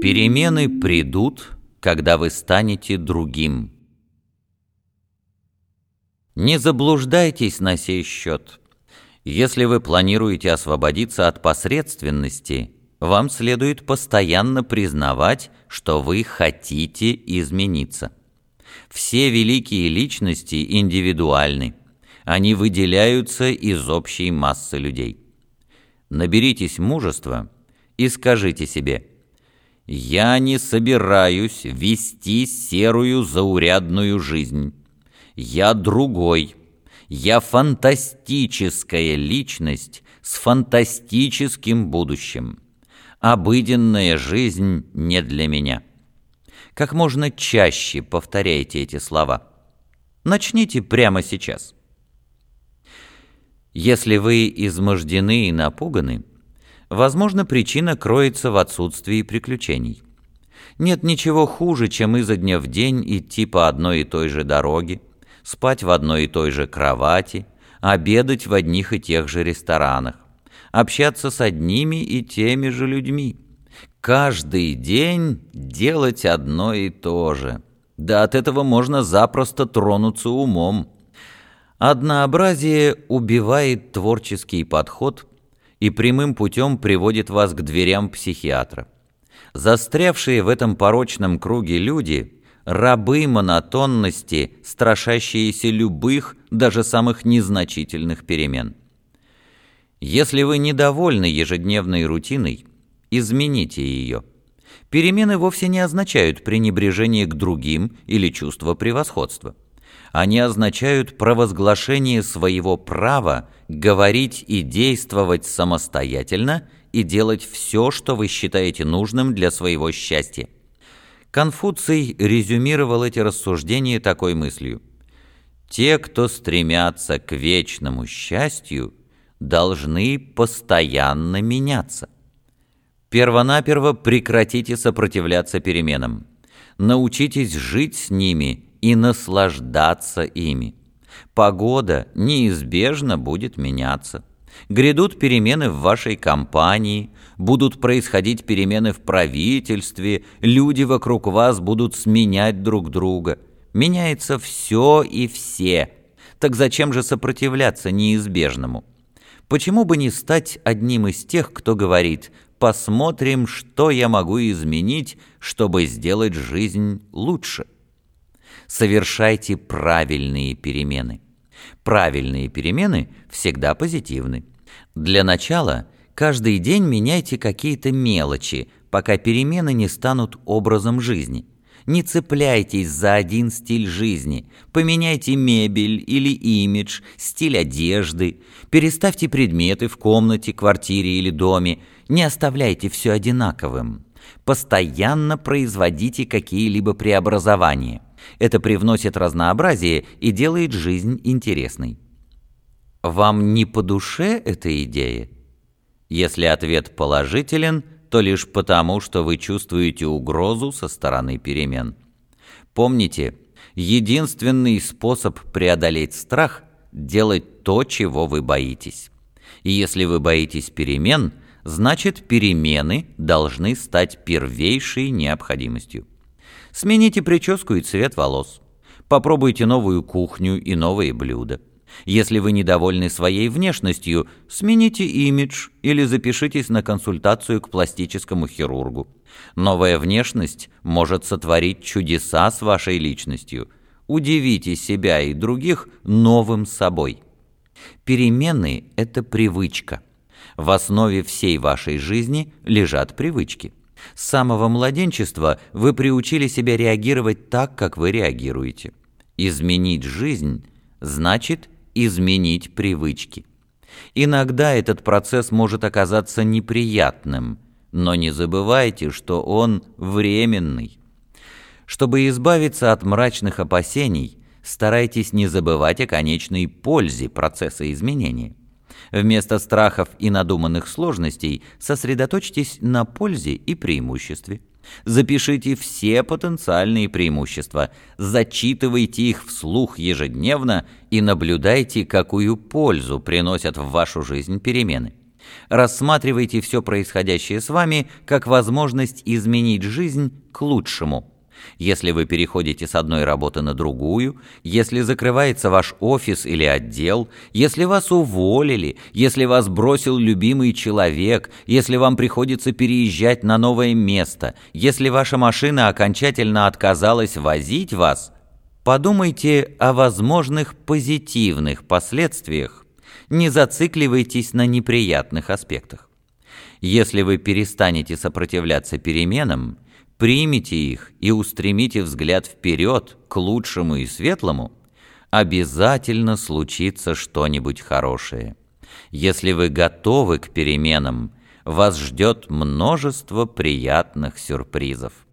Перемены придут, когда вы станете другим. Не заблуждайтесь на сей счет. Если вы планируете освободиться от посредственности, вам следует постоянно признавать, что вы хотите измениться. Все великие личности индивидуальны. Они выделяются из общей массы людей. Наберитесь мужества и скажите себе «Я не собираюсь вести серую заурядную жизнь. Я другой. Я фантастическая личность с фантастическим будущим. Обыденная жизнь не для меня». Как можно чаще повторяйте эти слова. Начните прямо сейчас. Если вы измождены и напуганы, возможно, причина кроется в отсутствии приключений. Нет ничего хуже, чем изо дня в день идти по одной и той же дороге, спать в одной и той же кровати, обедать в одних и тех же ресторанах, общаться с одними и теми же людьми. Каждый день делать одно и то же. Да от этого можно запросто тронуться умом. Однообразие убивает творческий подход и прямым путем приводит вас к дверям психиатра. Застрявшие в этом порочном круге люди – рабы монотонности, страшащиеся любых, даже самых незначительных перемен. Если вы недовольны ежедневной рутиной, измените ее. Перемены вовсе не означают пренебрежение к другим или чувство превосходства. Они означают провозглашение своего права говорить и действовать самостоятельно и делать все, что вы считаете нужным для своего счастья. Конфуций резюмировал эти рассуждения такой мыслью. «Те, кто стремятся к вечному счастью, должны постоянно меняться». Первонаперво прекратите сопротивляться переменам. Научитесь жить с ними и наслаждаться ими. Погода неизбежно будет меняться. Грядут перемены в вашей компании, будут происходить перемены в правительстве, люди вокруг вас будут сменять друг друга. Меняется все и все. Так зачем же сопротивляться неизбежному? Почему бы не стать одним из тех, кто говорит «посмотрим, что я могу изменить, чтобы сделать жизнь лучше»? Совершайте правильные перемены. Правильные перемены всегда позитивны. Для начала каждый день меняйте какие-то мелочи, пока перемены не станут образом жизни. Не цепляйтесь за один стиль жизни. Поменяйте мебель или имидж, стиль одежды. Переставьте предметы в комнате, квартире или доме. Не оставляйте все одинаковым. Постоянно производите какие-либо преобразования. Это привносит разнообразие и делает жизнь интересной. Вам не по душе эта идея? Если ответ положителен, то лишь потому, что вы чувствуете угрозу со стороны перемен. Помните, единственный способ преодолеть страх – делать то, чего вы боитесь. И если вы боитесь перемен, значит перемены должны стать первейшей необходимостью. Смените прическу и цвет волос. Попробуйте новую кухню и новые блюда. Если вы недовольны своей внешностью, смените имидж или запишитесь на консультацию к пластическому хирургу. Новая внешность может сотворить чудеса с вашей личностью. Удивите себя и других новым собой. Перемены – это привычка. В основе всей вашей жизни лежат привычки. С самого младенчества вы приучили себя реагировать так, как вы реагируете. Изменить жизнь значит изменить привычки. Иногда этот процесс может оказаться неприятным, но не забывайте, что он временный. Чтобы избавиться от мрачных опасений, старайтесь не забывать о конечной пользе процесса изменения. Вместо страхов и надуманных сложностей сосредоточьтесь на пользе и преимуществе. Запишите все потенциальные преимущества, зачитывайте их вслух ежедневно и наблюдайте, какую пользу приносят в вашу жизнь перемены. Рассматривайте все происходящее с вами как возможность изменить жизнь к лучшему. Если вы переходите с одной работы на другую, если закрывается ваш офис или отдел, если вас уволили, если вас бросил любимый человек, если вам приходится переезжать на новое место, если ваша машина окончательно отказалась возить вас, подумайте о возможных позитивных последствиях, не зацикливайтесь на неприятных аспектах. Если вы перестанете сопротивляться переменам, примите их и устремите взгляд вперед, к лучшему и светлому, обязательно случится что-нибудь хорошее. Если вы готовы к переменам, вас ждет множество приятных сюрпризов.